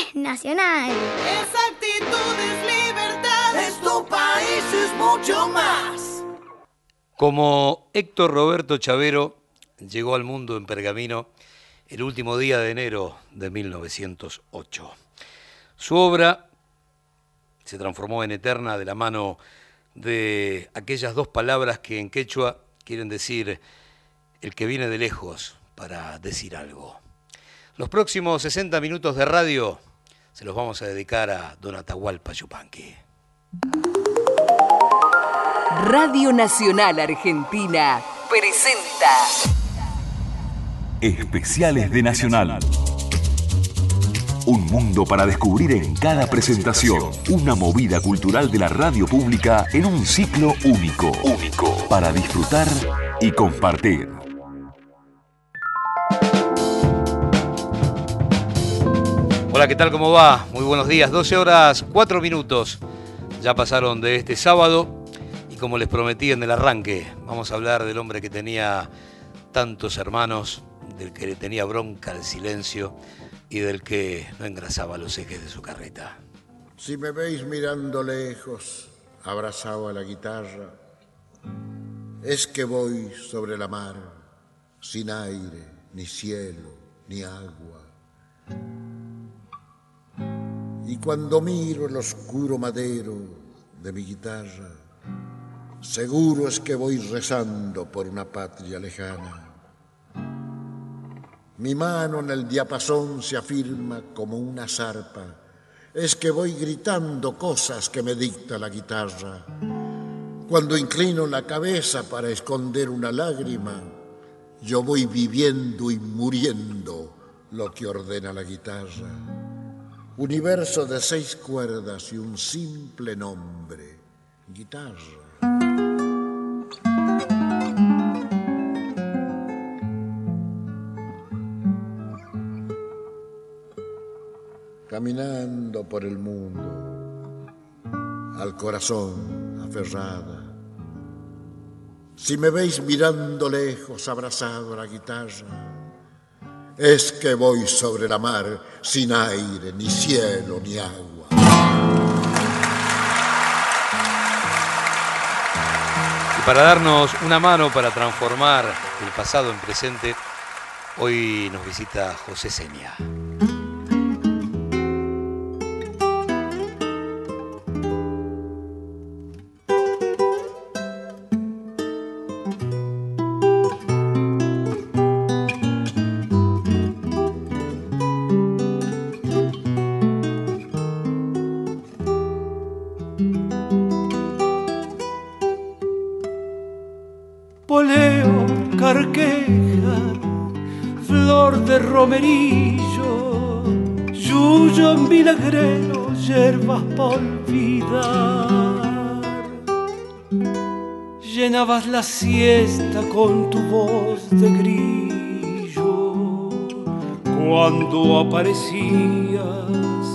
es nacional. Esa actitud es libertad. Es tu país, es mucho más. Como Héctor Roberto Chavero llegó al mundo en Pergamino el último día de enero de 1908. Su obra se transformó en eterna de la mano de aquellas dos palabras que en quechua quieren decir el que viene de lejos para decir algo. Los próximos 60 minutos de radio se los vamos a dedicar a Don Atahualpa Yupanqui. Radio Nacional Argentina presenta Especiales de Nacional. Un mundo para descubrir en cada presentación. Una movida cultural de la radio pública en un ciclo único. Único. Para disfrutar y compartir. Hola, ¿qué tal? ¿Cómo va? Muy buenos días. 12 horas 4 minutos. Ya pasaron de este sábado y como les prometí en el arranque, vamos a hablar del hombre que tenía tantos hermanos, del que le tenía bronca al silencio y del que no engrasaba los ejes de su carreta. Si me veis mirando lejos, abrazado a la guitarra, es que voy sobre la mar, sin aire, ni cielo, ni agua. Y cuando miro el oscuro madero de mi guitarra, seguro es que voy rezando por una patria lejana. Mi mano en el diapasón se afirma como una zarpa. Es que voy gritando cosas que me dicta la guitarra. Cuando inclino la cabeza para esconder una lágrima, yo voy viviendo y muriendo lo que ordena la guitarra. Universo de seis cuerdas y un simple nombre, guitarra. caminando por el mundo, al corazón aferrada. Si me veis mirando lejos, abrazado a la guitarra, es que voy sobre la mar sin aire, ni cielo, ni agua. Y para darnos una mano para transformar el pasado en presente, hoy nos visita José Seña. Siesta con tu voz de grillo cuando aparecías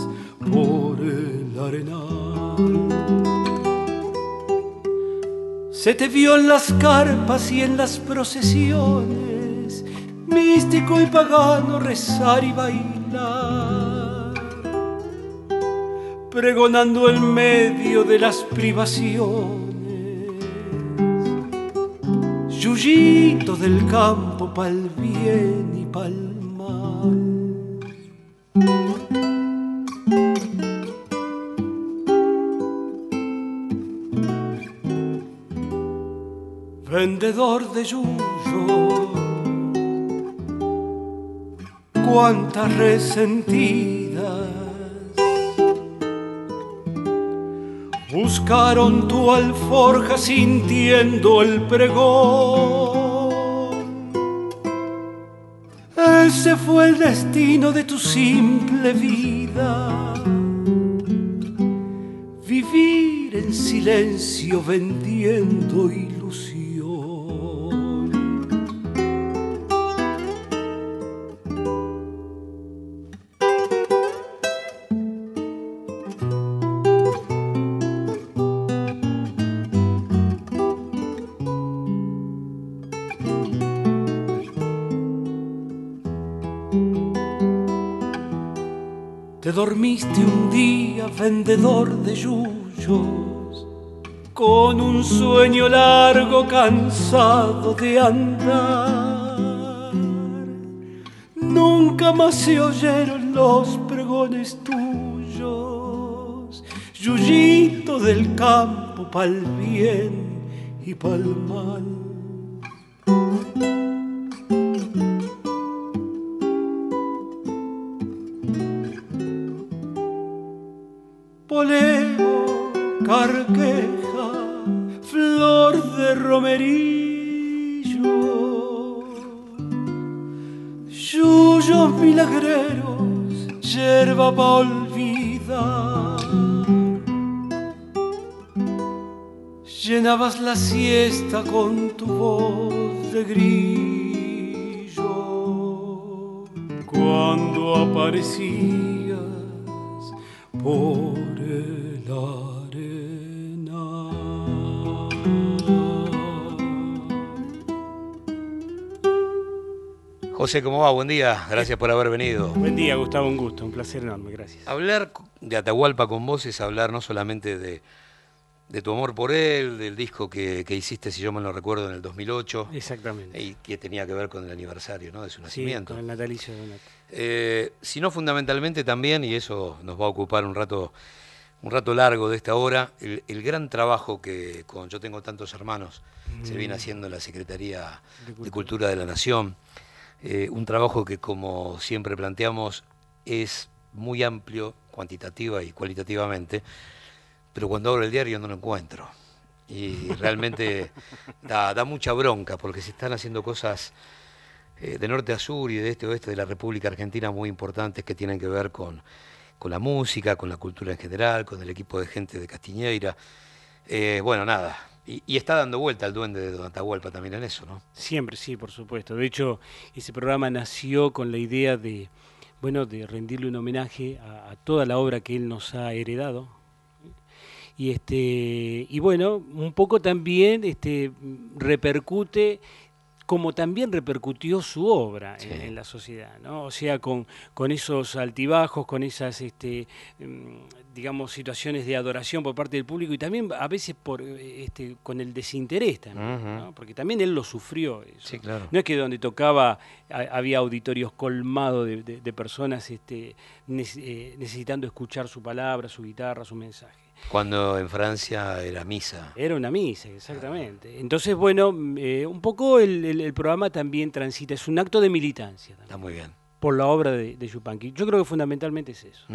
por el arenal. Se te vio en las carpas y en las procesiones místico y pagano rezar y bailar, pregonando en medio de las privaciones, del campo pa'l bien y pa'l mal. Vendedor de yuyo cuántas resentidas buscaron tu alforja sintiendo el pregón. Ese fue el destino de tu simple vida. Vivir en silencio vendiendo. Dormiste un día, vendedor de yuyos, con un sueño largo, cansado de andar. Nunca más se oyeron los pregones tuyos, yuyito del campo pa'l bien y pa'l mal. La siesta con tu voz de grillo cuando aparecías por el arena. José, ¿cómo va? Buen día. Gracias por haber venido. Buen día, Gustavo, un gusto, un placer enorme, gracias. Hablar de Atahualpa con vos es hablar no solamente de, de tu amor por él, del disco que, que hiciste, si yo me lo recuerdo, en el 2008, Exactamente. y que tenía que ver con el aniversario ¿no? de su Sí, nacimiento. con el natalicio de Donato. Eh, sino fundamentalmente también, y eso nos va a ocupar un rato, un rato largo de esta hora, el, el gran trabajo que con Yo Tengo Tantos Hermanos se viene haciendo en la Secretaría De. Cultura de la Nación. Eh, un trabajo que, como siempre planteamos, es muy amplio, cuantitativa y cualitativamente, pero cuando abro el diario no lo encuentro. Y realmente da, da mucha bronca porque se están haciendo cosas eh, de norte a sur y de este a oeste de la República Argentina muy importantes que tienen que ver con, con la música, con la cultura en general, con el equipo de gente de Castiñeira. Eh, bueno, nada. Y, y está dando vuelta el duende de Don Atahualpa también en eso, ¿no? Siempre, sí, por supuesto. De hecho, ese programa nació con la idea de, bueno, de rendirle un homenaje a, a toda la obra que él nos ha heredado. Y este, y bueno, un poco también este, repercute como también repercutió su obra en, Sí. en la sociedad, ¿no? O sea, con, con esos altibajos, con esas, este, mm, digamos, situaciones de adoración por parte del público y también a veces por, este, con el desinterés también. ¿no? porque también él lo sufrió. Eso. Sí, claro. No es que donde tocaba ha- había auditorios colmados de, de- de personas este, eh, necesitando escuchar su palabra, su guitarra, su mensaje. Cuando en Francia era misa. Era una misa, exactamente. Entonces, bueno, eh, un poco el, el- el programa también transita, es un acto de militancia también, Está muy bien. por la obra de, de Yupanqui. Yo creo que fundamentalmente es eso.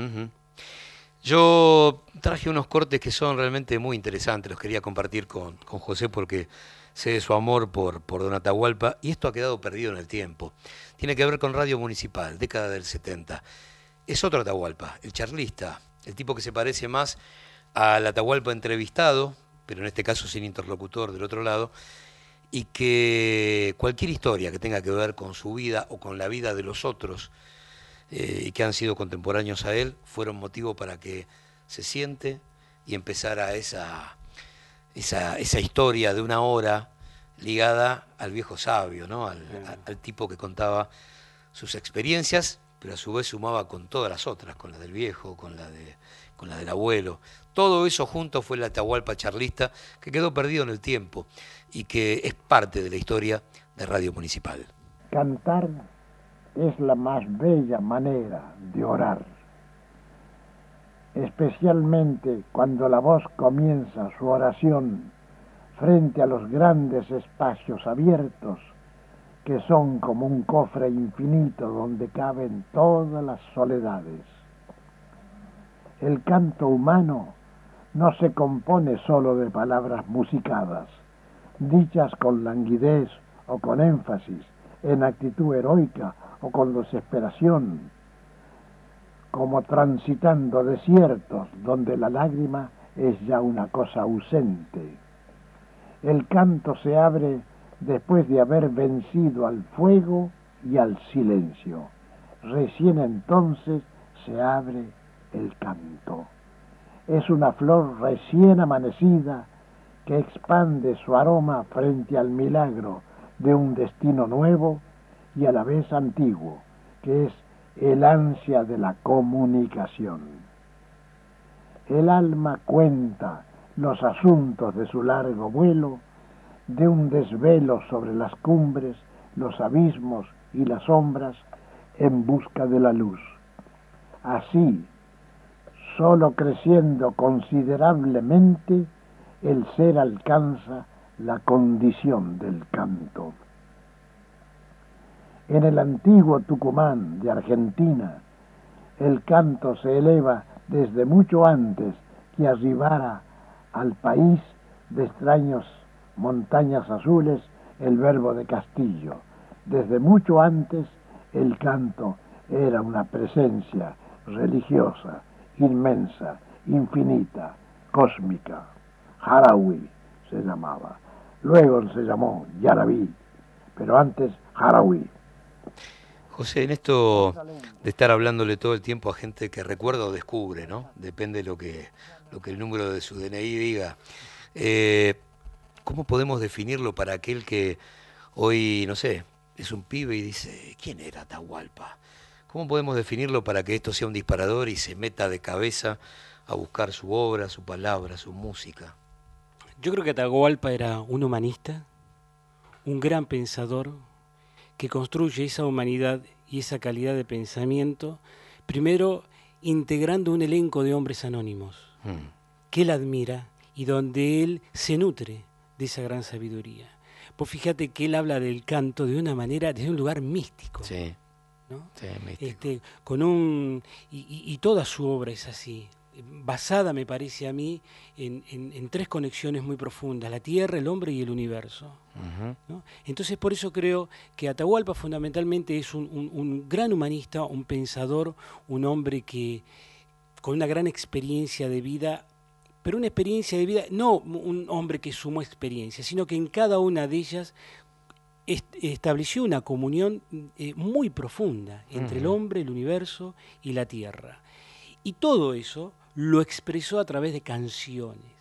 Yo traje unos cortes que son realmente muy interesantes, los quería compartir con, con José porque sé de su amor por, por Don Atahualpa y esto ha quedado perdido en el tiempo. Tiene que ver con Radio Municipal, década del 70. Es otro Atahualpa, el charlista, el tipo que se parece más al Atahualpa entrevistado, pero en este caso sin interlocutor del otro lado, y que cualquier historia que tenga que ver con su vida o con la vida de los otros, eh, y que han sido contemporáneos a él, fueron motivo para que se siente y empezara esa, esa, esa historia de una hora ligada al viejo sabio, ¿no? al, a- al tipo que contaba sus experiencias, pero a su vez sumaba con todas las otras, con la del viejo, con la, de, con la del abuelo. Todo eso junto fue la Atahualpa charlista que quedó perdido en el tiempo y que es parte de la historia de Radio Municipal. Cantar es la más bella manera de orar, especialmente cuando la voz comienza su oración frente a los grandes espacios abiertos que son como un cofre infinito donde caben todas las soledades. El canto humano no se compone solo de palabras musicadas, dichas con languidez o con énfasis, en actitud heroica o con desesperación, como transitando desiertos donde la lágrima es ya una cosa ausente. El canto se abre después de haber vencido al fuego y al silencio. Recién entonces se abre el canto. Es una flor recién amanecida que expande su aroma frente al milagro de un destino nuevo y a la vez antiguo, que es el ansia de la comunicación. El alma cuenta los asuntos de su largo vuelo, de un desvelo sobre las cumbres, los abismos y las sombras en busca de la luz. Así, solo creciendo considerablemente, el ser alcanza la condición del canto. En el antiguo Tucumán de Argentina, el canto se eleva desde mucho antes que arribara al país de extraños montañas azules el verbo de Castillo. Desde mucho antes el canto era una presencia religiosa, inmensa, infinita, cósmica. Harawi se llamaba. Luego se llamó Yarabí, pero antes Harawi. José, en esto de estar hablándole todo el tiempo a gente que recuerda o descubre, ¿no? Depende lo que, lo que el número de su DNI diga. Eh, ¿Cómo podemos definirlo para aquel que hoy, no sé, es un pibe y dice, ¿quién era Atahualpa? ¿Cómo podemos definirlo para que esto sea un disparador y se meta de cabeza a buscar su obra, su palabra, su música? Yo creo que Atahualpa era un humanista, un gran pensador, que construye esa humanidad y esa calidad de pensamiento, primero integrando un elenco de hombres anónimos Mm. que él admira y donde él se nutre de esa gran sabiduría. Pues fíjate que él habla del canto de una manera, desde un lugar místico. Sí, ¿no? sí, místico. Este, con un y, y- y toda su obra es así basada me parece a mí en, en- en tres conexiones muy profundas la tierra el hombre y el universo entonces por eso creo que Atahualpa fundamentalmente es un, un- un gran humanista un pensador un hombre que con una gran experiencia de vida pero una experiencia de vida no un hombre que sumó experiencia sino que en cada una de ellas est- estableció una comunión eh, muy profunda entre el hombre, el universo y la tierra. Y todo eso lo expresó a través de canciones,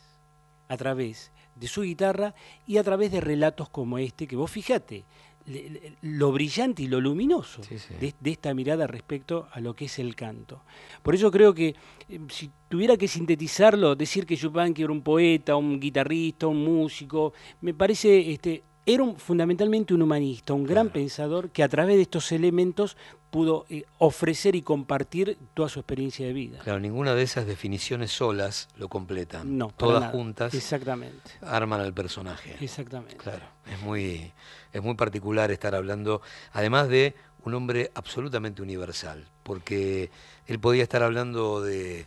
a través de su guitarra y a través de relatos como este, que vos fijate, le- le- lo brillante y lo luminoso Sí, sí. De, de esta mirada respecto a lo que es el canto. Por eso creo que eh, si tuviera que sintetizarlo, decir que Yupanqui era un poeta, un guitarrista, un músico, me parece, este, era un- fundamentalmente un humanista, un gran pensador que a través de estos elementos pudo eh, ofrecer y compartir toda su experiencia de vida. Claro, ninguna de esas definiciones solas lo completan. No, Todas nada. juntas Exactamente, arman al personaje. exactamente. Claro, es muy, es muy particular estar hablando, además de un hombre absolutamente universal, porque él podía estar hablando de,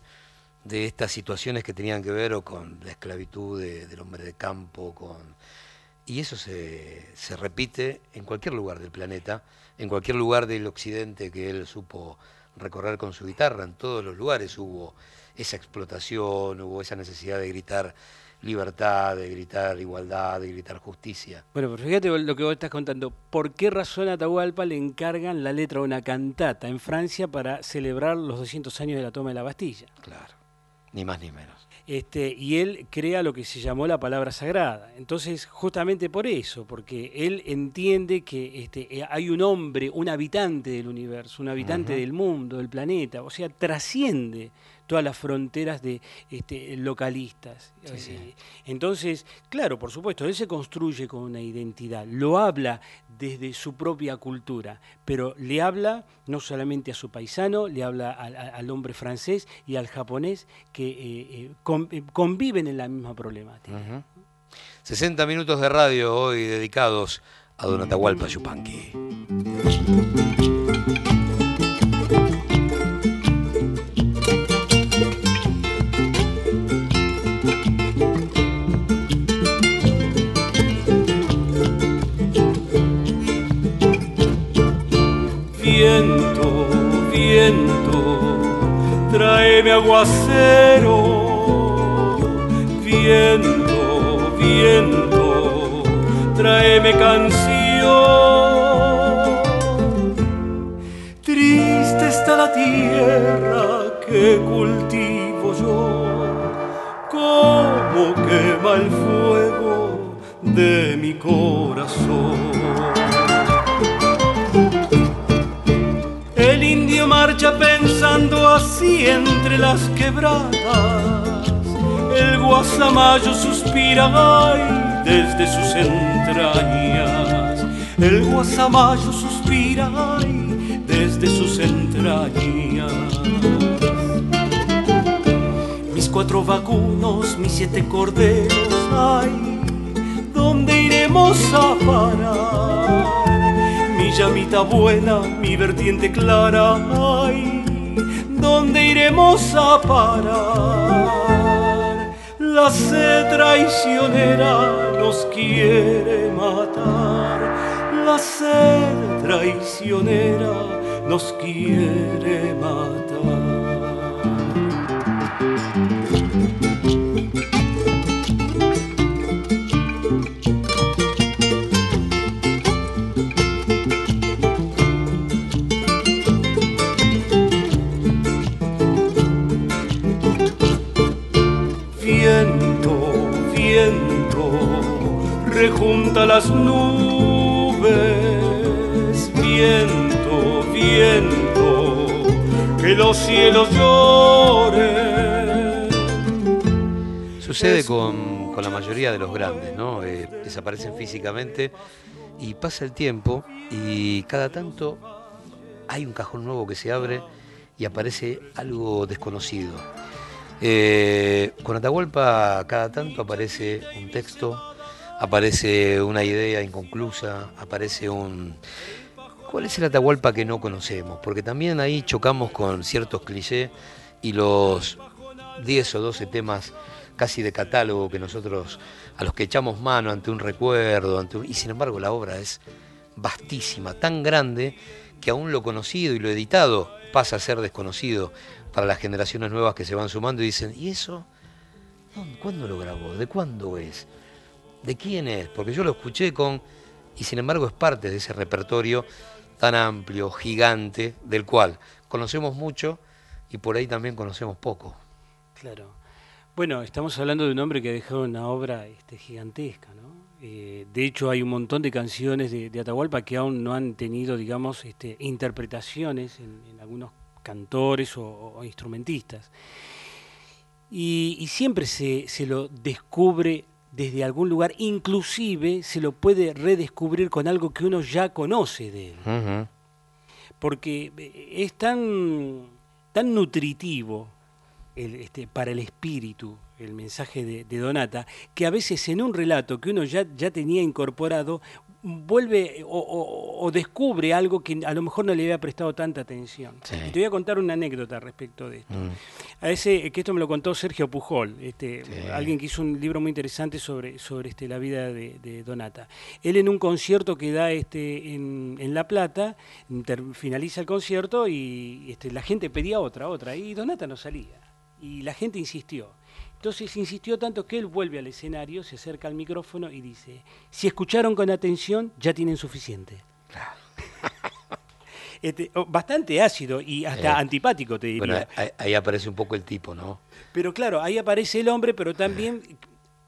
de estas situaciones que tenían que ver o con la esclavitud de- del hombre de campo, con y eso se, se repite en cualquier lugar del planeta, en cualquier lugar del occidente que él supo recorrer con su guitarra, en todos los lugares hubo esa explotación, hubo esa necesidad de gritar libertad, de gritar igualdad, de gritar justicia. Bueno, pero fíjate lo que vos estás contando. ¿Por qué razón a Atahualpa le encargan la letra de una cantata en Francia para celebrar los 200 años de la toma de la Bastilla? Claro, ni más ni menos. Este, y él crea lo que se llamó la palabra sagrada. Entonces, justamente por eso, porque él entiende que este, eh, hay un hombre, un habitante del universo, un habitante del mundo, del planeta, o sea, trasciende todas las fronteras de este, localistas. Sí, sí. Eh, Entonces, claro, por supuesto, él se construye con una identidad, lo habla desde su propia cultura, pero le habla no solamente a su paisano, le habla al, hombre francés y al japonés que eh, eh, con- conviven en la misma problemática. Ujú. 60 minutos de radio hoy dedicados a Don Atahualpa Yupanqui. El fuego de mi corazón. El indio mar pensando así entre las quebradas. El guasamayo suspira desde sus entrañas. El guasamayo suspira desde sus entrañas. Cuatro vacunos, mis siete corderos, ay, ¿dónde iremos a parar? mi llamita buena, mi vertiente clara, ay, ¿dónde iremos a parar? La sed traicionera nos quiere matar, la sed traicionera nos quiere matar. Rejunta las nubes, viento, viento, que los cielos lloren. Sucede con, con la mayoría de los grandes, ¿no? Eh, desaparecen físicamente y pasa el tiempo y cada tanto hay un cajón nuevo que se abre y aparece algo desconocido. Eh, con Atahualpa cada tanto aparece un texto, aparece una idea inconclusa, aparece un... ¿Cuál es el Atahualpa que no conocemos? Porque también ahí chocamos con ciertos clichés y los 10 o 12 temas casi de catálogo que nosotros, a los que echamos mano ante un recuerdo, ante y sin embargo la obra es vastísima, tan grande que aún lo conocido y lo editado pasa a ser desconocido para las generaciones nuevas que se van sumando y dicen, ¿y eso? ¿Cuándo lo grabó? ¿De cuándo es? ¿De quién es? Porque yo lo escuché con, y sin embargo es parte de ese repertorio tan amplio, gigante, del cual conocemos mucho y por ahí también conocemos poco. Claro. Bueno, estamos hablando de un hombre que ha dejado una obra este, gigantesca, ¿no? Eh, de hecho, hay un montón de canciones de, Atahualpa que aún no han tenido, digamos, este, interpretaciones en, en algunos cantores o, instrumentistas. Y, siempre se, lo descubre desde algún lugar, inclusive se lo puede redescubrir con algo que uno ya conoce de él. Porque eh, es tan, tan nutritivo este, para el espíritu el mensaje de, de, Donata, que a veces en un relato que uno ya, ya tenía incorporado, vuelve o, descubre algo que a lo mejor no le había prestado tanta atención. Y te voy a contar una anécdota respecto de esto. Mm. A ese, que esto me lo contó Sergio Pujol, este, alguien que hizo un libro muy interesante sobre, sobre este, la vida de, Donata. Él en un concierto que da este, en, La Plata, finaliza el concierto y este, la gente pedía otra, otra, y Donata no salía. Y la gente insistió. Entonces insistió tanto que él vuelve al escenario, se acerca al micrófono y dice, si escucharon con atención, ya tienen suficiente. Este, oh, bastante ácido y hasta eh, antipático, te diría. Bueno, ahí, aparece un poco el tipo, ¿no? Pero claro, ahí aparece el hombre, pero también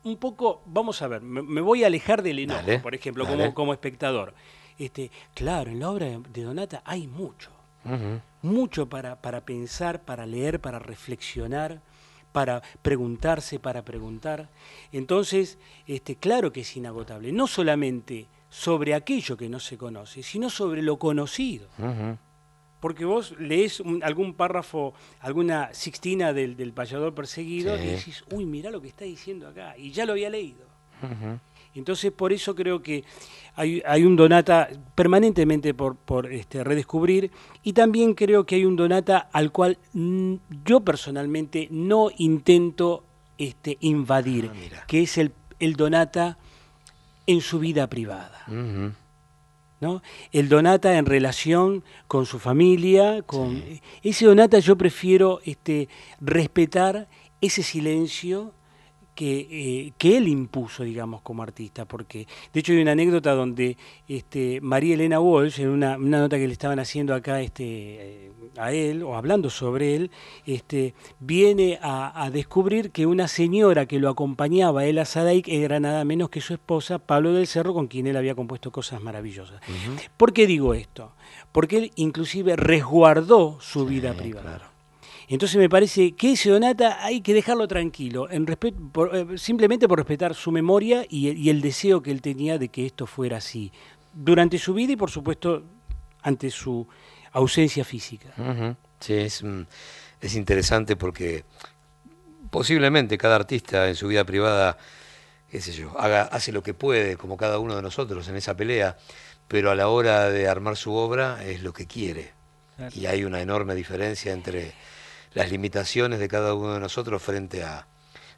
un poco, vamos a ver, me, voy a alejar del enojo, por ejemplo, como, como espectador. Este, claro, en la obra de Donata hay mucho, mucho para, para pensar, para leer, para reflexionar para preguntarse, para preguntar. Entonces, este, claro que es inagotable, no solamente sobre aquello que no se conoce, sino sobre lo conocido. Porque vos lees algún párrafo, alguna sixtina del, del payador perseguido y decís, uy, mira lo que está diciendo acá, y ya lo había leído. Entonces, por eso creo que hay, un Donata permanentemente por, por este, redescubrir y también creo que hay un Donata al cual yo personalmente no intento este, invadir, ah, que es el, el, Donata en su vida privada. ¿No? El Donata en relación con su familia, con ese Donata yo prefiero este, respetar ese silencio que, eh, que él impuso, digamos, como artista, porque de hecho hay una anécdota donde este, María Elena Walsh, en una, nota que le estaban haciendo acá este, eh, a él, o hablando sobre él, este, viene a, descubrir que una señora que lo acompañaba, él a Sadaik, era nada menos que su esposa, Pablo del Cerro, con quien él había compuesto cosas maravillosas. ¿Por qué digo esto? Porque él inclusive resguardó su vida privada. Entonces me parece que ese Donata hay que dejarlo tranquilo, en eh, simplemente por respetar su memoria y, el deseo que él tenía de que esto fuera así, durante su vida y por supuesto ante su ausencia física. Sí, es, mm, es interesante porque posiblemente cada artista en su vida privada, qué sé yo, haga, hace lo que puede, como cada uno de nosotros en esa pelea, pero a la hora de armar su obra es lo que quiere. Y hay una enorme diferencia entre las limitaciones de cada uno de nosotros frente a,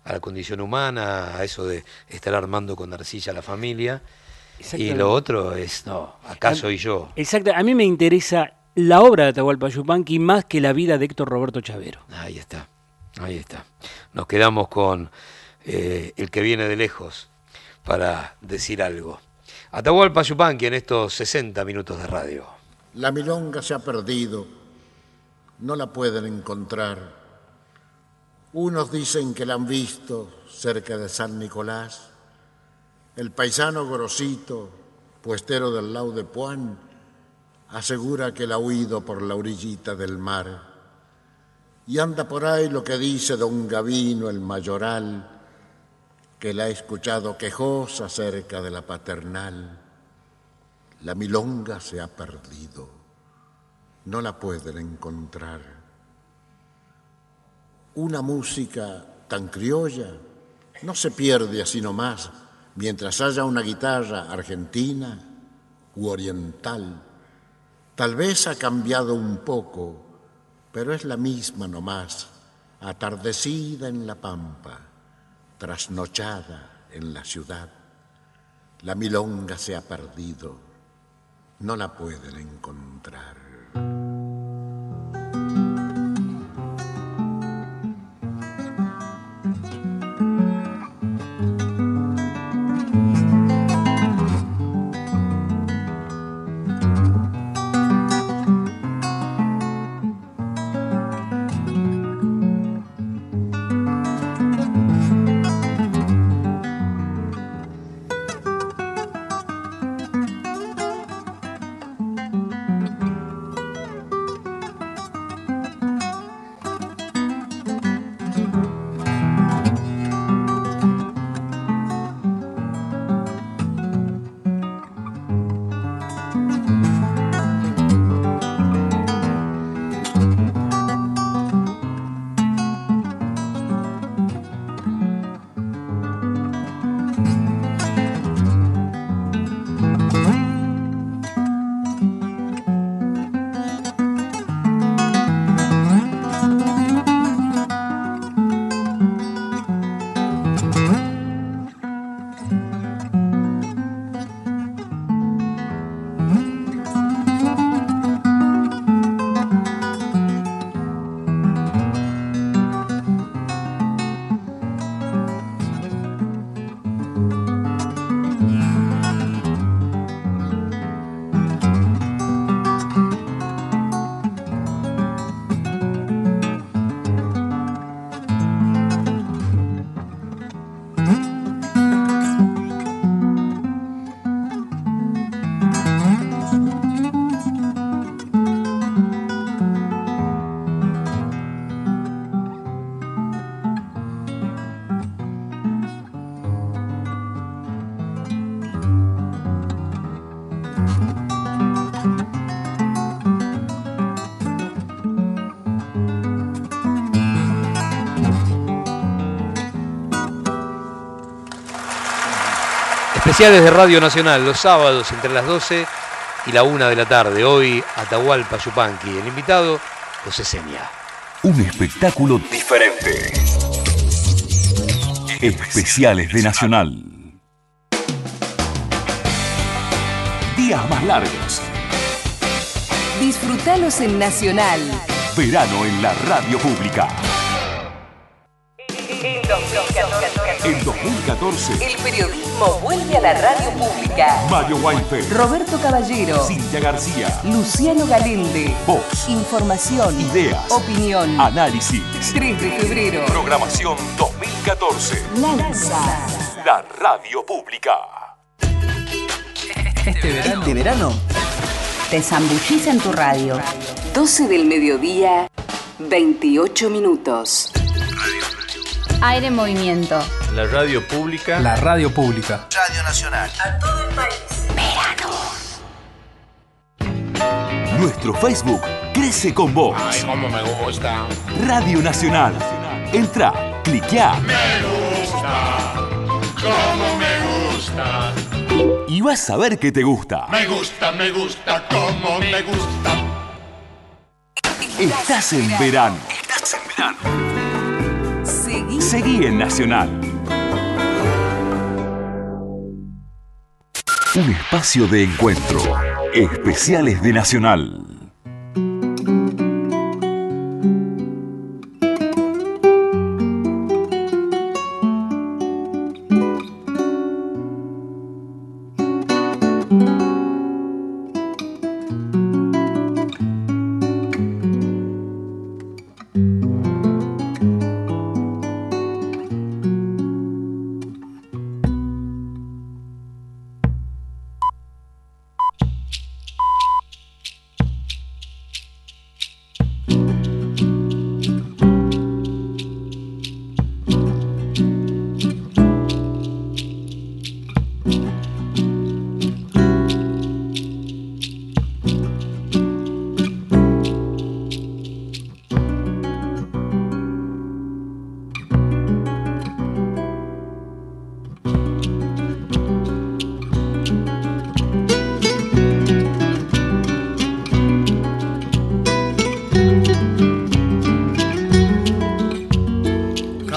la condición humana, a eso de estar armando con arcilla la familia. Y lo otro es, no, acá soy yo. Exacto, a mí me interesa la obra de Atahualpa Yupanqui más que la vida de Héctor Roberto Chavero. Ahí está, ahí está. Nos quedamos con eh, el que viene de lejos para decir algo. Atahualpa Yupanqui en estos 60 minutos de radio. La milonga se ha perdido no la pueden encontrar. Unos dicen que la han visto cerca de San Nicolás. El paisano Gorosito, puestero del Lau de Puan, asegura que la ha huido por la orillita del mar. Y anda por ahí lo que dice don Gavino el mayoral, que la ha escuchado quejosa cerca de la paternal. La milonga se ha perdido no la pueden encontrar. Una música tan criolla no se pierde así nomás mientras haya una guitarra argentina u oriental. Tal vez ha cambiado un poco, pero es la misma nomás, atardecida en la pampa, trasnochada en la ciudad. La milonga se ha perdido, no la pueden encontrar. Especiales de Radio Nacional, los sábados entre las 12 y la 1 de la tarde. Hoy Atahualpa Yupanqui, el invitado, José Seña. Un espectáculo diferente. Especiales de Nacional. Días más largos. Disfrutalos en Nacional. Verano en la radio pública. 2014, El periodismo vuelve a la radio pública. Mario Weinfeld, Roberto Caballero. Cintia García, Luciano Galende. Voz, Información. Ideas. Opinión. Análisis. 3 de febrero. Programación 2014. Lanza. La radio pública. Este verano Te zambullís en tu radio. 12 del mediodía, 28 minutos. Aire en movimiento. La radio pública. La radio pública. Radio Nacional. Nuestro Facebook crece con vos. Ay, cómo me gusta. Radio Nacional. Entra, cliquea Cómo me gusta. y vas a ver que te gusta. Me gusta, me gusta, cómo me gusta. Estás en verano. Seguí. Seguí en Nacional. Un espacio de encuentro. Especiales de Nacional.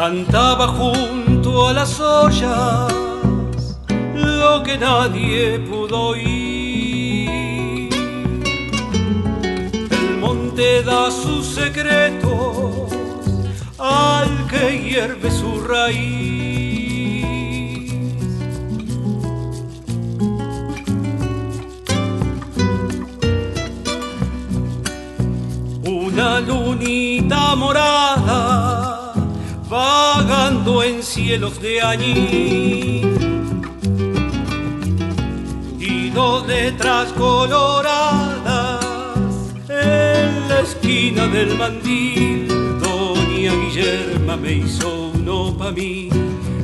Cantaba junto a las ollas lo que nadie pudo oír. El monte da sus secretos al que hierve su raíz. Una lunita morada vagando en cielos de añil y dos letras coloradas en la esquina del mandil. Doña Guillerma me hizo uno pa' mí,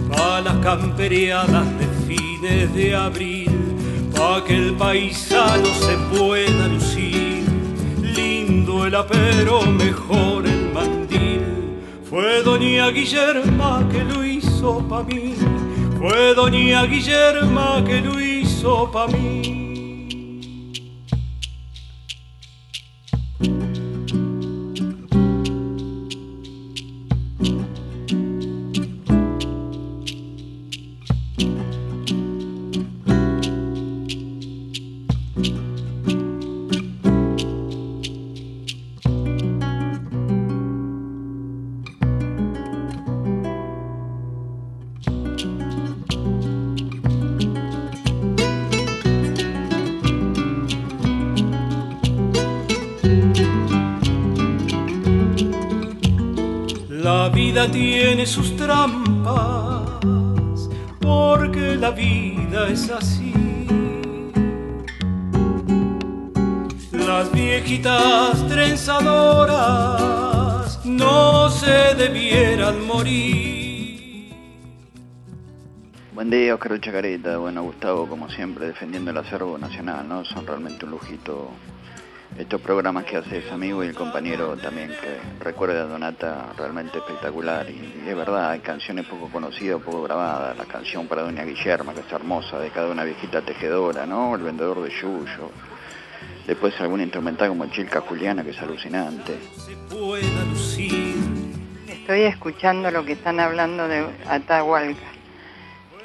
pa' las campereadas de fines de abril, pa' que el paisano se pueda lucir. Lindo el apero, mejor. Fue doña Guillerma que lo hizo pa' mí, fue doña Guillerma que lo hizo pa' mí. La vida tiene sus trampas, porque la vida es así. Las viejitas trenzadoras no se debieran morir. Buen día, Oscar Chacareta. Bueno, Gustavo, como siempre, defendiendo el acervo nacional, ¿no? Son realmente un lujito estos programas que haces, amigo, y el compañero también, que recuerda a Donata realmente espectacular. Y, es verdad, hay canciones poco conocidas, poco grabadas. La canción para Doña Guillerma, que está hermosa, de cada una viejita tejedora, ¿no? El vendedor de yuyo. Después algún instrumental como Chilca Juliana, que es alucinante. Estoy escuchando lo que están hablando de Atahualca.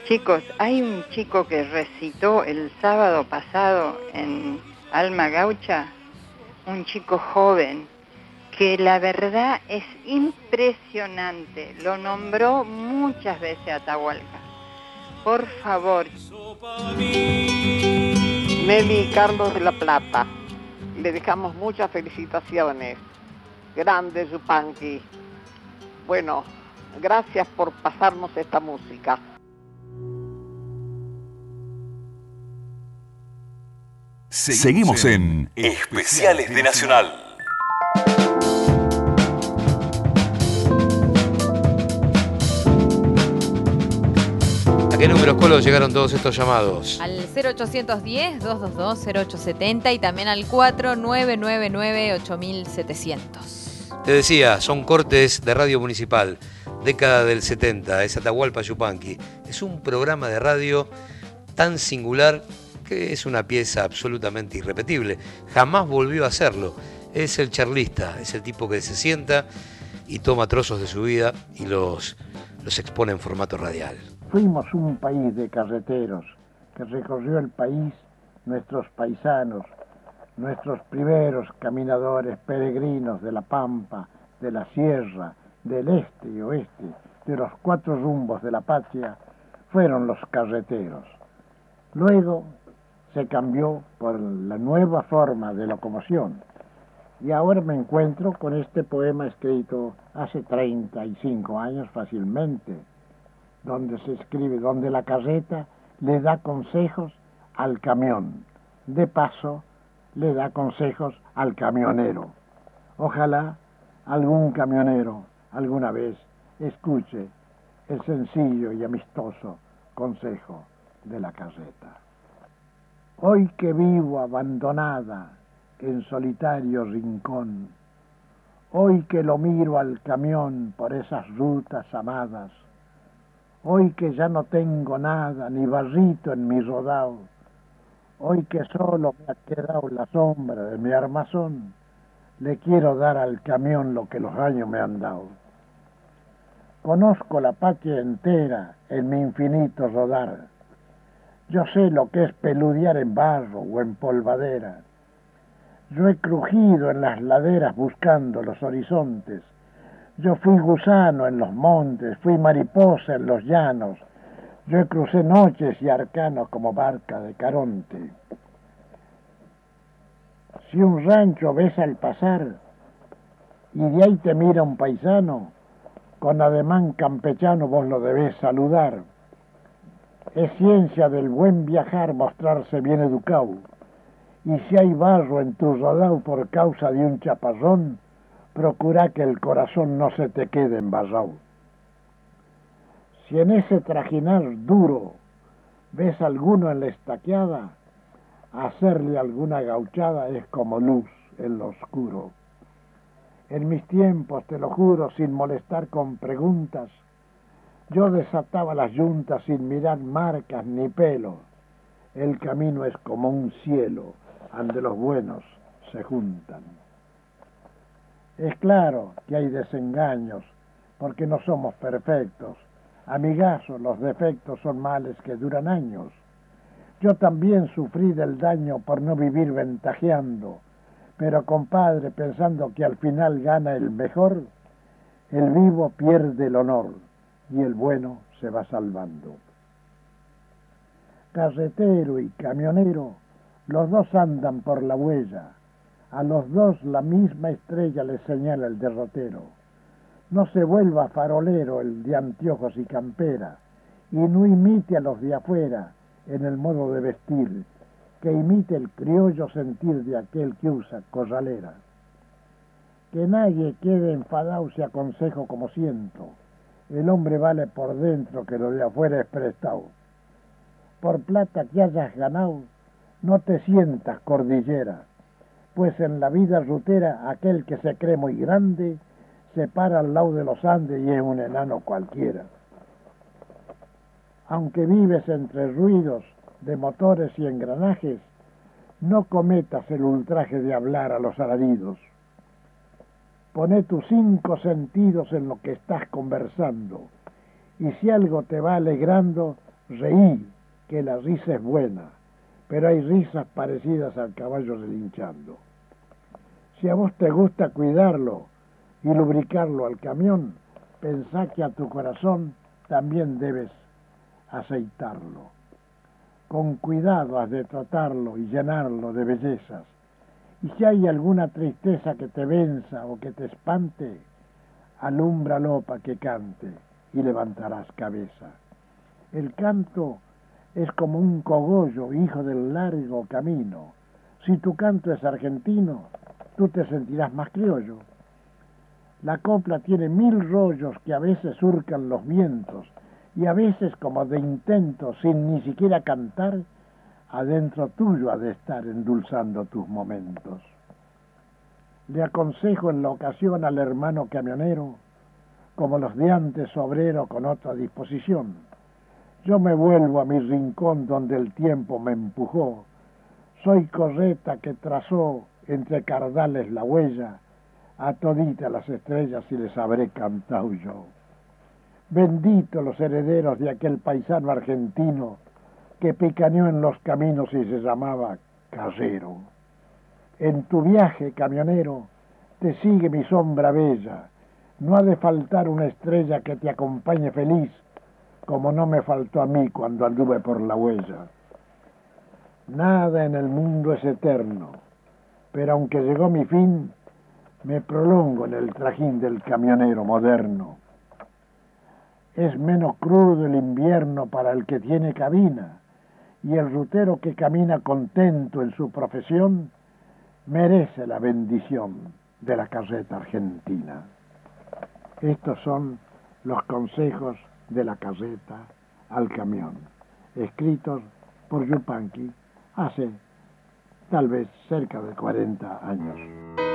Chicos, hay un chico que recitó el sábado pasado en Alma Gaucha, un chico joven que la verdad es impresionante. Lo nombró muchas veces Atahualca. Por favor. Nelly Carlos de la Plata. Le dejamos muchas felicitaciones. Grande Yupanqui. Bueno, gracias por pasarnos esta música. Seguimos en Especiales de Nacional. ¿A qué números, Colo, llegaron todos estos llamados? Al 0810-222-0870 y también al 4999-8700. Te decía, son cortes de radio municipal, década del 70, es Atahualpa Yupanqui. Es un programa de radio tan singular que es una pieza absolutamente irrepetible. Jamás volvió a hacerlo. Es el charlista, es el tipo que se sienta y toma trozos de su vida y los, los expone en formato radial. Fuimos un país de carreteros que recorrió el país nuestros paisanos, nuestros primeros caminadores peregrinos de la pampa, de la sierra, del este y oeste, de los cuatro rumbos de la patria, fueron los carreteros. Luego se cambió por la nueva forma de locomoción y ahora me encuentro con este poema escrito hace 35 años fácilmente, donde se escribe, donde la carreta le da consejos al camión, de paso le da consejos al camionero. Ojalá algún camionero alguna vez escuche el sencillo y amistoso consejo de la carreta. Hoy que vivo abandonada en solitario rincón, hoy que lo miro al camión por esas rutas amadas, hoy que ya no tengo nada, ni barrito en mi rodao, hoy que solo me ha quedado la sombra de mi armazón, le quiero dar al camión lo que los años me han dado. Conozco la patria entera en mi infinito rodar. Yo sé lo que es peludear en barro o en polvadera. Yo he crujido en las laderas buscando los horizontes. Yo fui gusano en los montes, fui mariposa en los llanos. Yo crucé noches y arcanos como barca de Caronte. Si un rancho ves al pasar y de ahí te mira un paisano, con ademán campechano vos lo debés saludar. Es ciencia del buen viajar mostrarse bien educado. Y si hay barro en tu rodao por causa de un chaparrón, procura que el corazón no se te quede embarrado. Si en ese trajinar duro ves alguno en la estaqueada, hacerle alguna gauchada es como luz en lo oscuro. En mis tiempos, te lo juro, sin molestar con preguntas, yo desataba las yuntas sin mirar marcas ni pelo. El camino es como un cielo, ande los buenos se juntan. Es claro que hay desengaños, porque no somos perfectos. Amigazo, los defectos son males que duran años. Yo también sufrí del daño por no vivir ventajeando, pero compadre, pensando que al final gana el mejor, el vivo pierde el honor y el bueno se va salvando. Carretero y camionero, los dos andan por la huella, a los dos la misma estrella les señala el derrotero. No se vuelva farolero el de anteojos y campera, y no imite a los de afuera en el modo de vestir, que imite el criollo sentir de aquel que usa corralera. Que nadie quede enfadado si aconsejo como siento, el hombre vale por dentro que lo de afuera es prestado. Por plata que hayas ganado, no te sientas cordillera, pues en la vida rutera aquel que se cree muy grande se para al lado de los Andes y es un enano cualquiera. Aunque vives entre ruidos de motores y engranajes, no cometas el ultraje de hablar a los alaridos. Poné tus cinco sentidos en lo que estás conversando, y si algo te va alegrando, reí, que la risa es buena, pero hay risas parecidas al caballo relinchando. Si a vos te gusta cuidarlo, y lubricarlo al camión, pensá que a tu corazón también debes aceitarlo. Con cuidado has de tratarlo y llenarlo de bellezas. Y si hay alguna tristeza que te venza o que te espante, alúmbralo para que cante y levantarás cabeza. El canto es como un cogollo, hijo del largo camino. Si tu canto es argentino, tú te sentirás más criollo. La copla tiene mil rollos que a veces surcan los vientos y a veces como de intento, sin ni siquiera cantar, adentro tuyo ha de estar endulzando tus momentos. Le aconsejo en la ocasión al hermano camionero, como los de antes obrero con otra disposición. Yo me vuelvo a mi rincón donde el tiempo me empujó. Soy correta que trazó entre cardales la huella, a todita las estrellas y les habré cantado yo. Bendito los herederos de aquel paisano argentino que picaneó en los caminos y se llamaba Casero. En tu viaje, camionero, te sigue mi sombra bella. No ha de faltar una estrella que te acompañe feliz, como no me faltó a mí cuando anduve por la huella. Nada en el mundo es eterno, pero aunque llegó mi fin, me prolongo en el trajín del camionero moderno. Es menos crudo el invierno para el que tiene cabina, y el rutero que camina contento en su profesión merece la bendición de la carreta argentina. Estos son los consejos de la carreta al camión, escritos por Yupanqui hace tal vez cerca de 40 años.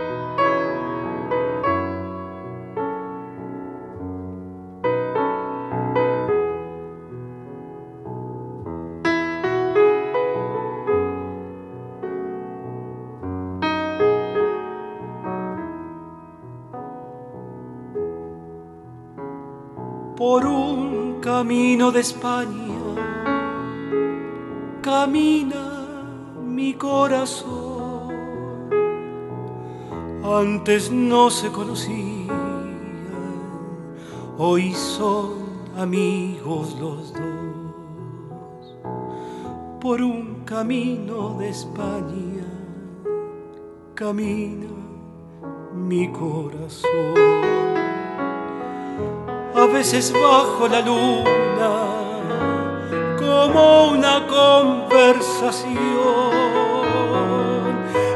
Por un camino de España camina mi corazón. Antes no se conocían, hoy son amigos los dos. Por un camino de España camina mi corazón veces bajo la luna, como una conversación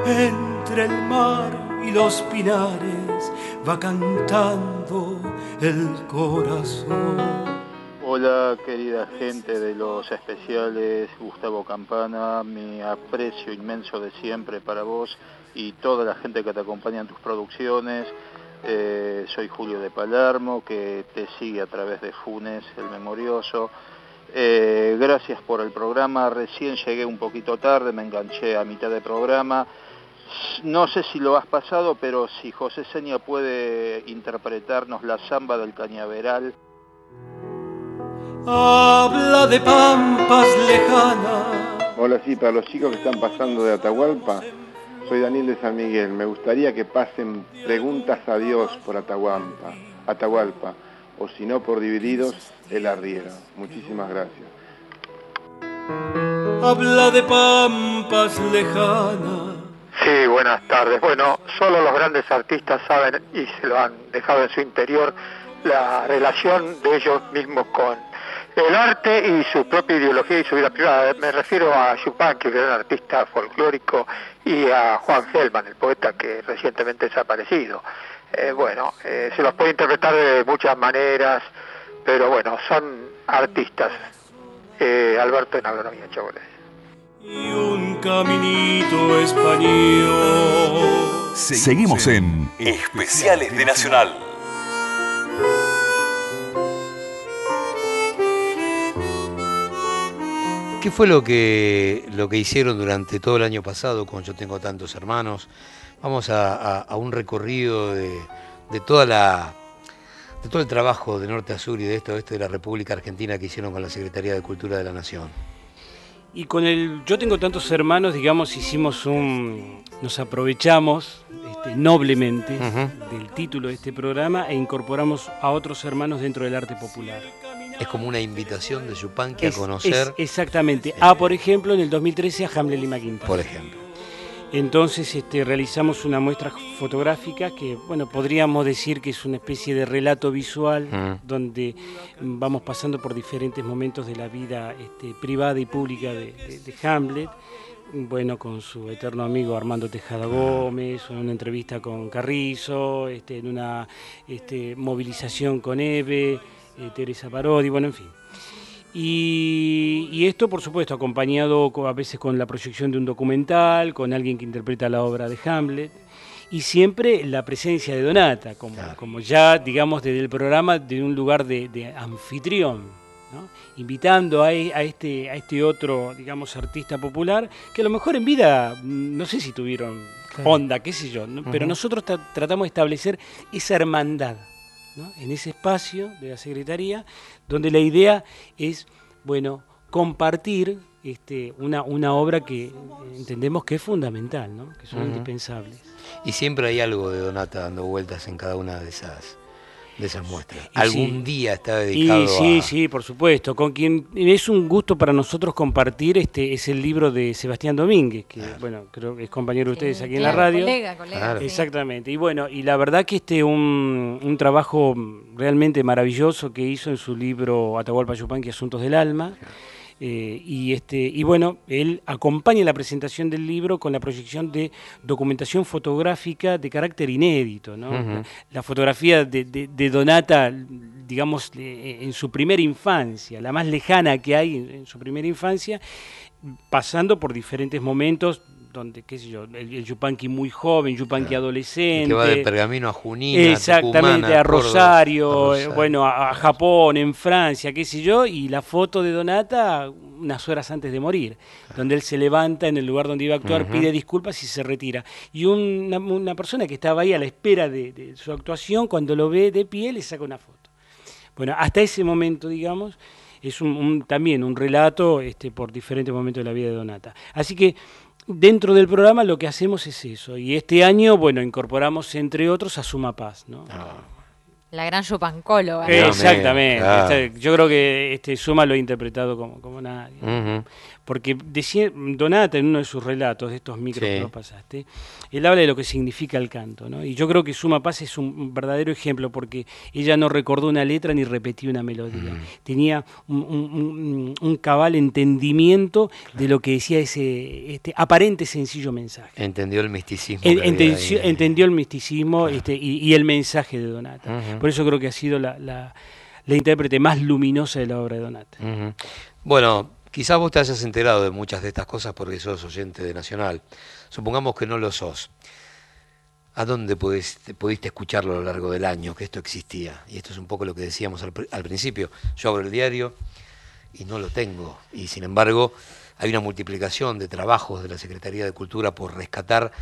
entre el mar y los pinares, va cantando el corazón. Hola querida gente de los especiales, Gustavo Campana, mi aprecio inmenso de siempre para vos y toda la gente que te acompaña en tus producciones. Eh, soy Julio de Palermo, que te sigue a través de Funes, el memorioso. Eh, gracias por el programa, recién llegué un poquito tarde, me enganché a mitad de programa. No sé si lo has pasado, pero si José Seña puede interpretarnos la samba del cañaveral. Habla de pampas lejanas. Hola, sí, para los chicos que están pasando de Atahualpa, soy Daniel de San Miguel. Me gustaría que pasen preguntas a Dios por Atahualpa, Atahualpa o si no por Divididos, el arriero. Muchísimas gracias. Habla de pampas lejanas. Sí, buenas tardes. Bueno, solo los grandes artistas saben y se lo han dejado en su interior la relación de ellos mismos con el arte y su propia ideología y su vida privada. Me refiero a Chupin, que era un artista folclórico, y a Juan Gelman, el poeta que recientemente desaparecido. Eh, bueno, eh, se los puede interpretar de muchas maneras, pero bueno, son artistas. Eh, Alberto en Agronomía, chavales. Y un caminito español. Seguimos en Especiales de Nacional. ¿Qué fue lo que, lo que hicieron durante todo el año pasado con Yo Tengo Tantos Hermanos? Vamos a, a un recorrido de, de, toda la, de todo el trabajo de norte a sur y de esto a oeste de la República Argentina que hicieron con la Secretaría de Cultura de la Nación. Y con el Yo tengo tantos hermanos, digamos, hicimos un. Nos aprovechamos este, noblemente del título de este programa e incorporamos a otros hermanos dentro del arte popular. Es como una invitación de Yupanqui a conocer, es- exactamente. A, por ejemplo, en el 2013 a Hamlet Lima Quintana. por ejemplo. Entonces este, realizamos una muestra fotográfica que, bueno, podríamos decir que es una especie de relato visual Mm. donde vamos pasando por diferentes momentos de la vida este, privada y pública de, de- de Hamlet. Bueno, con su eterno amigo Armando Tejada Gómez, en una entrevista con Carrizo, este, en una este, movilización con Eve, eh, Teresa Parodi, bueno, en fin. Y, y esto, por supuesto, acompañado co- a veces con la proyección de un documental, con alguien que interpreta la obra de Hamlet, y siempre la presencia de Donata, como, como ya, digamos, desde el programa, de un lugar de, de anfitrión, ¿no? invitando a, e- a este, a este otro, digamos, artista popular, que a lo mejor en vida, mm, no sé si tuvieron onda, qué sé yo, ¿no? pero nosotros tra- tratamos de establecer esa hermandad. ¿No? en ese espacio de la Secretaría, donde la idea es, bueno, compartir este, una, una obra que entendemos que es fundamental, ¿no? que son indispensables. Y siempre hay algo de Donata dando vueltas en cada una de esas, de esas muestras. Y Algún sí. día está dedicado Y sí, a... sí, por supuesto. Con quien es un gusto para nosotros compartir este es el libro de Sebastián Domínguez, que bueno, creo que es compañero de ustedes aquí en la radio. colega, colega, Claro. Exactamente. Y bueno, y la verdad que este un, un trabajo realmente maravilloso que hizo en su libro Atahualpa Yupanqui Asuntos del Alma. Eh, y este y bueno él acompaña la presentación del libro con la proyección de documentación fotográfica de carácter inédito ¿no? Ujú. la, la fotografía de, de- de Donata digamos eh, en su primera infancia la más lejana que hay en, en su primera infancia pasando por diferentes momentos donde qué sé yo el, el Yupanqui muy joven Yupanqui adolescente. Que va de Pergamino a Junín, exactamente a Rosario, a eh, bueno a, a Japón en Francia qué sé yo y la foto de Donata unas horas antes de morir donde él se levanta en el lugar donde iba a actuar pide disculpas y se retira. Y una, una persona que estaba ahí a la espera de, de su actuación cuando lo ve de pie le saca una foto. Bueno hasta ese momento digamos es un, un- también un relato este, por diferentes momentos de la vida de Donata. Así que Dentro del programa lo que hacemos es eso, y este año, bueno, incorporamos entre otros a Suma Paz, ¿no? La gran chupancóloga. Exactamente. Este, yo creo que este Suma lo ha interpretado como, como nadie. Ujú. Porque decía Donata en uno de sus relatos, de estos micros Sí. que nos pasaste, él habla de lo que significa el canto, ¿no? Y yo creo que Suma Paz es un verdadero ejemplo porque ella no recordó una letra ni repetía una melodía. Mm. Tenía un, un- un- un cabal entendimiento de lo que decía ese este aparente sencillo mensaje. Entendió el misticismo. Entendió, ahí. entendió el misticismo este, y, y el mensaje de Donata. Por eso creo que ha sido la, la- la intérprete más luminosa de la obra de Donata. Bueno, quizás vos te hayas enterado de muchas de estas cosas porque sos oyente de Nacional. Supongamos que no lo sos. ¿A dónde pudiste, escucharlo a lo largo del año que esto existía? Y esto es un poco lo que decíamos al, al principio. Yo abro el diario y no lo tengo. Y sin embargo, hay una multiplicación de trabajos de la Secretaría de Cultura por rescatar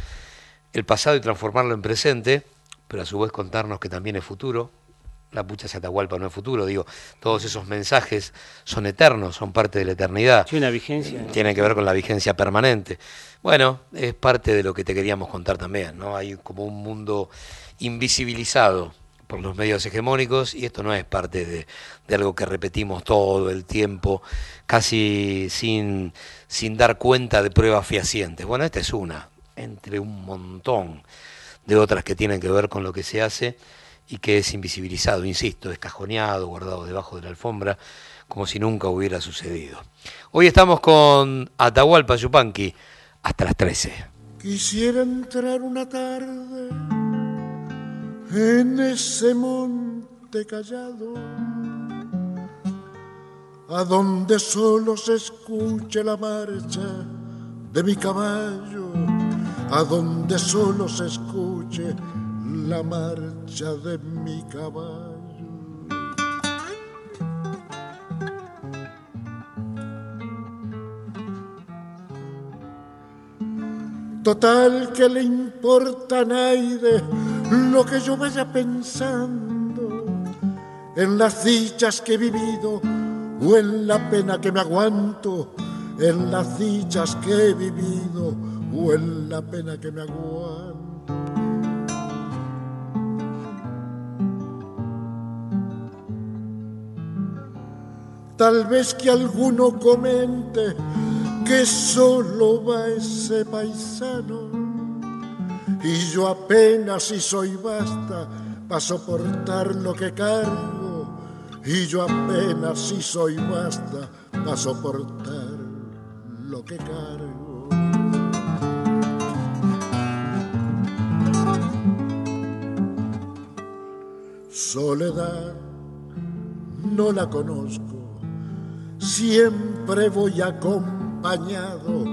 el pasado y transformarlo en presente, pero a su vez contarnos que también es futuro. La pucha se Atahualpa no es futuro, digo, todos esos mensajes son eternos, son parte de la eternidad. Sí, una vigencia. Tienen que ver con la vigencia permanente. Bueno, es parte de lo que te queríamos contar también, ¿no? Hay como un mundo invisibilizado por los medios hegemónicos y esto no es parte de, de algo que repetimos todo el tiempo, casi sin, sin dar cuenta de pruebas fehacientes. Bueno, esta es una, entre un montón de otras que tienen que ver con lo que se hace y que es invisibilizado, insisto, escajoneado, guardado debajo de la alfombra, como si nunca hubiera sucedido. Hoy estamos con Atahualpa Yupanqui hasta las 13. Quisiera entrar una tarde en ese monte callado, a donde solo se escuche la marcha de mi caballo, a donde solo se escuche la marcha de mi caballo. Total que le importa a nadie lo que yo vaya pensando en las dichas que he vivido o en la pena que me aguanto en las dichas que he vivido o en la pena que me aguanta. Tal vez que alguno comente que solo va ese paisano. Y yo apenas si soy basta para soportar lo que cargo. Y yo apenas si soy basta para soportar lo que cargo. Soledad no la conozco, siempre voy acompañado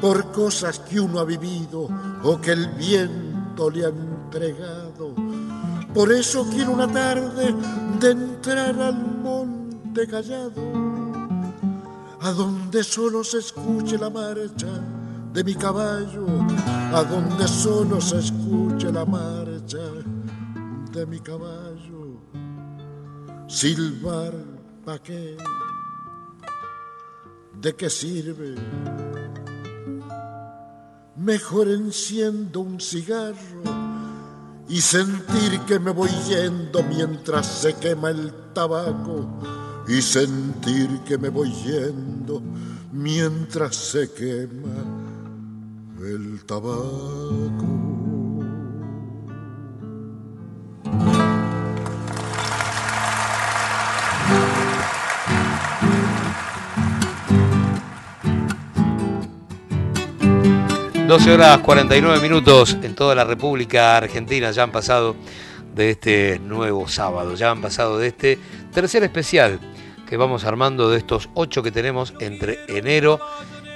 por cosas que uno ha vivido o que el viento le ha entregado. Por eso quiero una tarde de entrar al monte callado, a donde solo se escuche la marcha de mi caballo, a donde solo se escuche la marcha de mi caballo. Silbar, ¿pa' qué? ¿De qué sirve? Mejor enciendo un cigarro y sentir que me voy yendo mientras se quema el tabaco y sentir que me voy yendo mientras se quema el tabaco. Doce horas 49 minutos en toda la República Argentina ya han pasado de este nuevo sábado, ya han pasado de este tercer especial que vamos armando de estos ocho que tenemos entre enero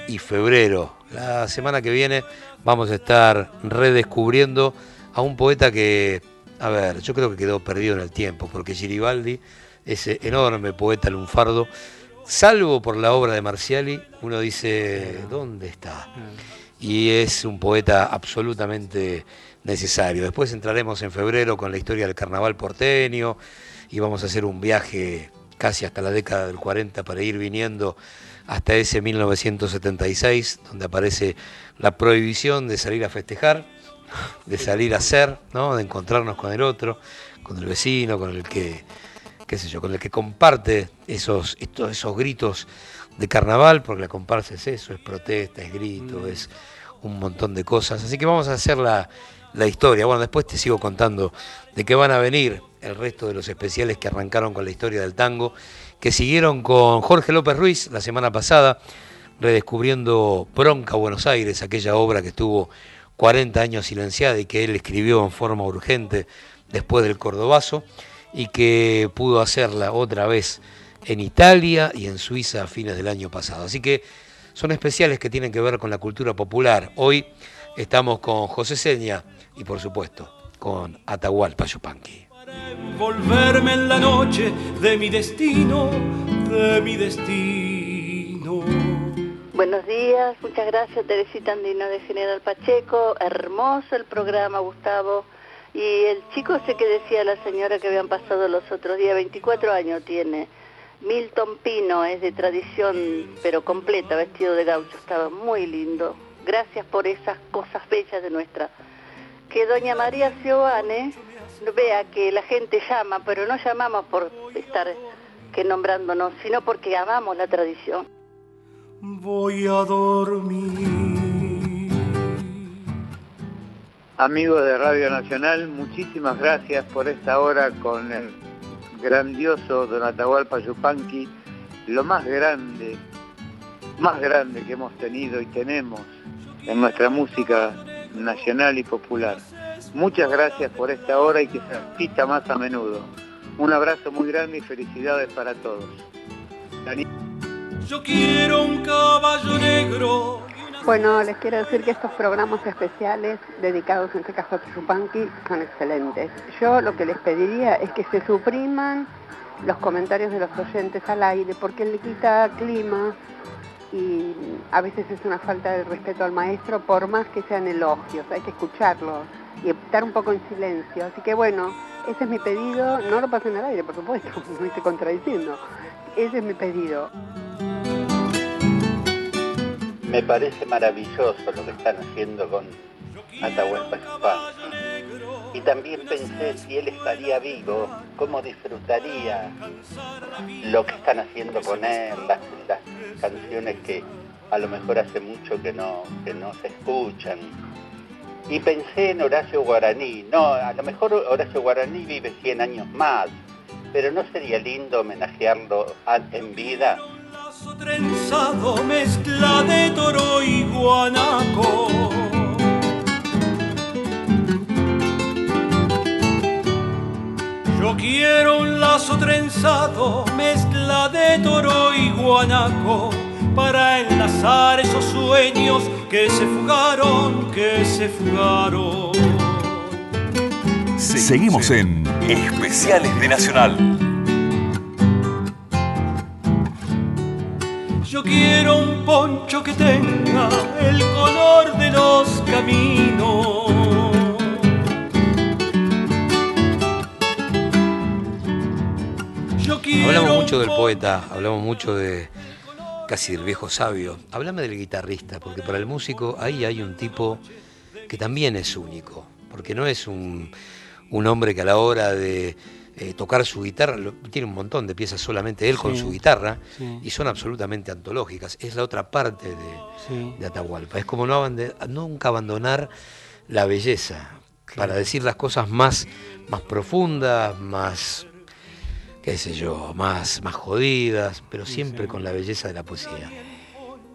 y febrero. La semana que viene vamos a estar redescubriendo a un poeta que, a ver, yo creo que quedó perdido en el tiempo, porque Giribaldi, ese enorme poeta lunfardo, salvo por la obra de Marciali, uno dice, ¿dónde está? Y es un poeta absolutamente necesario. Después entraremos en febrero con la historia del carnaval porteño y vamos a hacer un viaje casi hasta la década del 40 para ir viniendo hasta ese 1976, donde aparece la prohibición de salir a festejar, de salir a ser, ¿no? de encontrarnos con el otro, con el vecino, con el que, qué sé yo, con el que comparte esos, estos, esos gritos de carnaval, porque la comparsa es eso, es protesta, es grito, es un montón de cosas. Así que vamos a hacer la, la historia. Bueno, después te sigo contando de qué van a venir el resto de los especiales que arrancaron con la historia del tango, que siguieron con Jorge López Ruiz la semana pasada, redescubriendo Bronca Buenos Aires, aquella obra que estuvo 40 años silenciada y que él escribió en forma urgente después del Cordobazo y que pudo hacerla otra vez en Italia y en Suiza a fines del año pasado. Así que son especiales que tienen que ver con la cultura popular. Hoy estamos con José Seña y por supuesto con Atahualpa Yupanqui. Volverme en la noche de mi destino, de mi destino. Buenos días, muchas gracias Teresita Andino de General Pacheco, hermoso el programa Gustavo. Y el chico sé que decía la señora que habían pasado los otros días, 24 años tiene. Milton Pino es de tradición, pero completa, vestido de gaucho, estaba muy lindo. Gracias por esas cosas bellas de nuestra. Que doña María Giovane vea que la gente llama, pero no llamamos por estar que nombrándonos, sino porque amamos la tradición. Voy a dormir. Amigos de Radio Nacional, muchísimas gracias por esta hora con el grandioso Don Atahualpa Yupanqui, lo más grande, más grande que hemos tenido y tenemos en nuestra música nacional y popular. Muchas gracias por esta hora y que se repita más a menudo. Un abrazo muy grande y felicidades para todos. Yo quiero un caballo negro. Bueno, les quiero decir que estos programas especiales dedicados en este caso a Chupanqui son excelentes. Yo lo que les pediría es que se supriman los comentarios de los oyentes al aire porque le quita clima y a veces es una falta de respeto al maestro por más que sean elogios, hay que escucharlos y estar un poco en silencio. Así que bueno, ese es mi pedido, no lo pasen al aire por supuesto, me estoy contradiciendo. Ese es mi pedido. Me parece maravilloso lo que están haciendo con Atahualpa Yupanqui. Y también pensé si él estaría vivo, cómo disfrutaría lo que están haciendo con él, las, canciones que a lo mejor hace mucho que no, que no se escuchan. Y pensé en Horacio Guaraní. No, a lo mejor Horacio Guaraní vive 100 años más, pero ¿no sería lindo homenajearlo en vida? Trenzado mezcla de toro y guanaco. Yo quiero un lazo trenzado, mezcla de toro y guanaco, para enlazar esos sueños que se fugaron, que se fugaron. Seguimos en Especiales de Nacional. Quiero un poncho que tenga el color de los caminos. Yo Hablamos mucho del poeta, hablamos mucho de casi del viejo sabio. Háblame del guitarrista, porque para el músico ahí hay un tipo que también es único, porque no es un, un hombre que a la hora de eh, tocar su guitarra, lo- tiene un montón de piezas solamente él con su guitarra, sí. y son absolutamente antológicas. Es la otra parte de, Sí. de Atahualpa. Es como no nunca abandonar la belleza, para decir las cosas más, más profundas, más qué sé yo, más, más jodidas, pero siempre con la belleza de la poesía.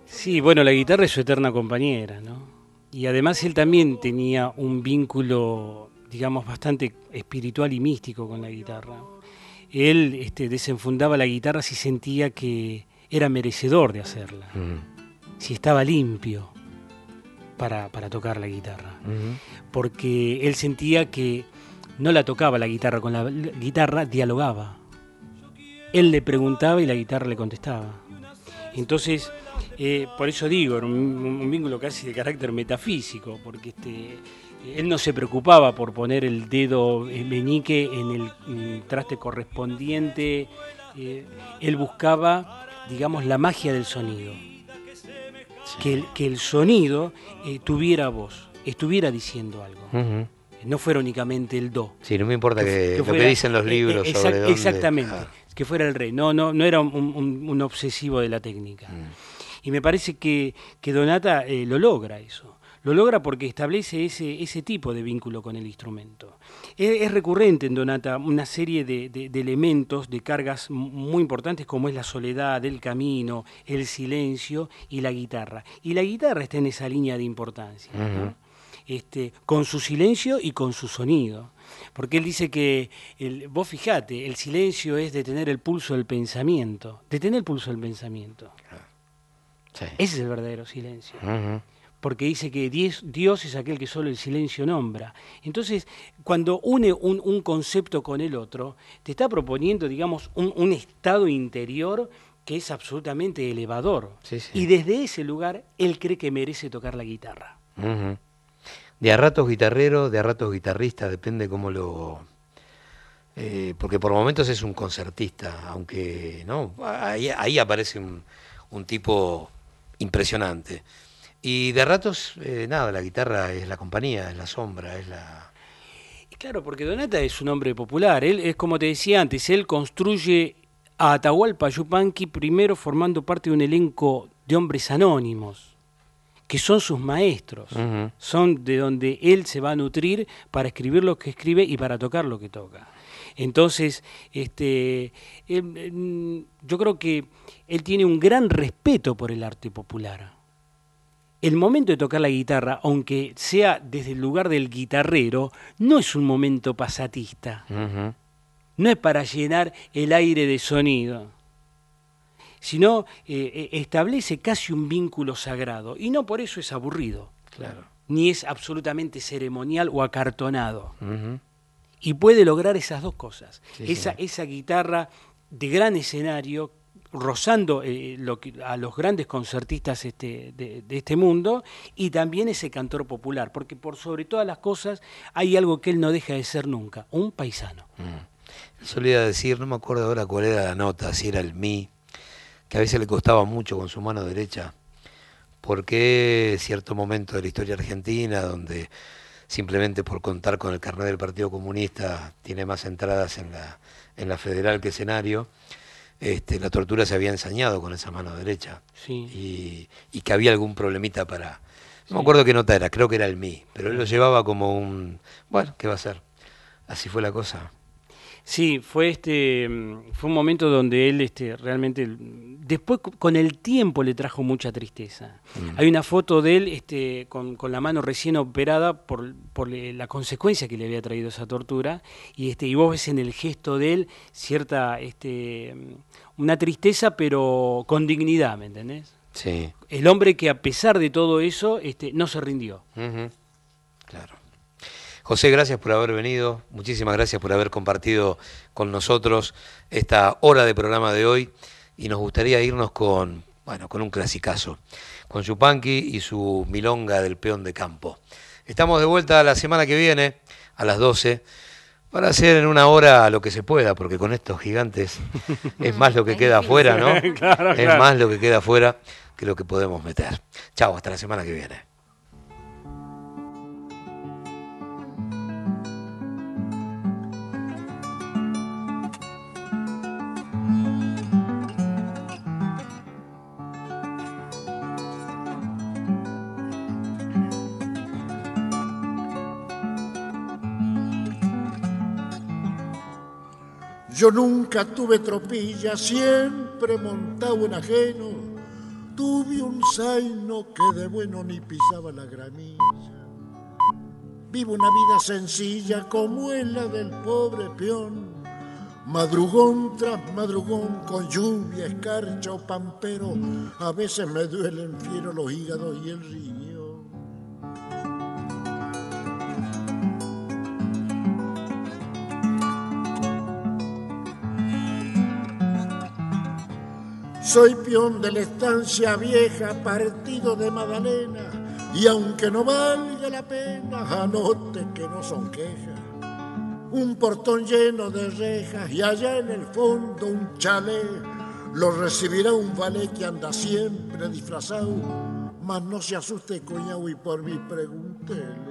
Sí, bueno, la guitarra es su eterna compañera, ¿no? Y además él también tenía un vínculo, digamos, bastante espiritual y místico con la guitarra. Él este, desenfundaba la guitarra si sentía que era merecedor de hacerla, si estaba limpio para, para tocar la guitarra. Porque él sentía que no la tocaba la guitarra, con la la guitarra dialogaba. Él le preguntaba y la guitarra le contestaba. Entonces, eh, por eso digo, era un, vínculo casi de carácter metafísico, porque este, él no se preocupaba por poner el dedo eh, meñique en el traste correspondiente, eh, él buscaba, digamos, la magia del sonido. Que, el, que el sonido eh, tuviera voz, estuviera diciendo algo. No fuera únicamente el do. Sí, no me importa que, lo que fuera- dicen los eh, libros exact- sobre dónde- Exactamente, Ah. que fuera el rey. No, no, no era un, un- un obsesivo de la técnica. Mm. Y me parece que, que Donata eh, lo logra eso. Lo logra porque establece ese, ese tipo de vínculo con el instrumento. Es, es recurrente en Donata una serie de, de- de elementos, de cargas muy importantes como es la soledad, el camino, el silencio y la guitarra. Y la guitarra está en esa línea de importancia. este, con su silencio y con su sonido. Porque él dice que, el, vos fijate, el silencio es detener el pulso del pensamiento, detener el pulso del pensamiento. Ese es el verdadero silencio. Porque dice que Dios, es aquel que solo el silencio nombra. Entonces, cuando une un, un concepto con el otro, te está proponiendo, digamos, un, un estado interior que es absolutamente elevador. Sí, sí. Y desde ese lugar, él cree que merece tocar la guitarra. De a ratos guitarrero, de a ratos guitarrista, depende cómo lo... eh, porque por momentos es un concertista, aunque no ahí, ahí aparece un, un tipo impresionante. Y de ratos, eh, nada, la guitarra es la compañía, es la sombra, es la... Claro, porque Donata es un hombre popular. Él es como te decía antes, él construye a Atahualpa Yupanqui primero formando parte de un elenco de hombres anónimos, que son sus maestros. Son de donde él se va a nutrir para escribir lo que escribe y para tocar lo que toca. Entonces, este, él, em, yo creo que él tiene un gran respeto por el arte popular el momento de tocar la guitarra, aunque sea desde el lugar del guitarrero, no es un momento pasatista. No es para llenar el aire de sonido, sino eh, eh, establece casi un vínculo sagrado. Y no por eso es aburrido, Claro. ni es absolutamente ceremonial o acartonado. Y puede lograr esas dos cosas. Sí, esa, sí. esa guitarra de gran escenario, rozando eh, lo que- a los grandes concertistas este, de, de este mundo, y también ese cantor popular, porque por sobre todas las cosas hay algo que él no deja de ser nunca, un paisano. Solía decir, no me acuerdo ahora cuál era la nota, si era el mi, que a veces le costaba mucho con su mano derecha por qué cierto momento de la historia argentina, donde simplemente por contar con el carnet del Partido Comunista tiene más entradas en la, en la federal que escenario, este, la tortura se había ensañado con esa mano derecha. Y, y que había algún problemita para... No me acuerdo qué nota era, creo que era el MI, pero él lo llevaba como un... Bueno, ¿qué va a ser? Así fue la cosa. Sí, fue este mm, fue un momento donde él este realmente después con el tiempo le trajo mucha tristeza. Mm. Hay una foto de él este con, con la mano recién operada por, por la consecuencia que le había traído esa tortura y este y vos ves en el gesto de él cierta este mm, una tristeza pero con dignidad, ¿me entendés? Sí. El hombre que a pesar de todo eso este no se rindió. Claro. José, gracias por haber venido, muchísimas gracias por haber compartido con nosotros esta hora de programa de hoy y nos gustaría irnos con, bueno, con un clasicazo, con Yupanqui y su milonga del peón de campo. Estamos de vuelta la semana que viene a las 12 para hacer en una hora lo que se pueda, porque con estos gigantes es más lo que queda afuera, ¿no? Claro, es claro. más lo que queda afuera que lo que podemos meter. Chao, hasta la semana que viene. Yo nunca tuve tropilla, siempre montado en ajeno. Tuve un zaino que de bueno ni pisaba la gramilla. Vivo una vida sencilla como es la del pobre peón. Madrugón tras madrugón, con lluvia, escarcha o pampero, a veces me duelen fiero los hígados y el riñón. Soy peón de la estancia vieja, partido de Magdalena, y aunque no valga la pena, anote que no son quejas. Un portón lleno de rejas y allá en el fondo un chalet, lo recibirá un valet que anda siempre disfrazado, mas no se asuste, coñao, y por mí pregúntele.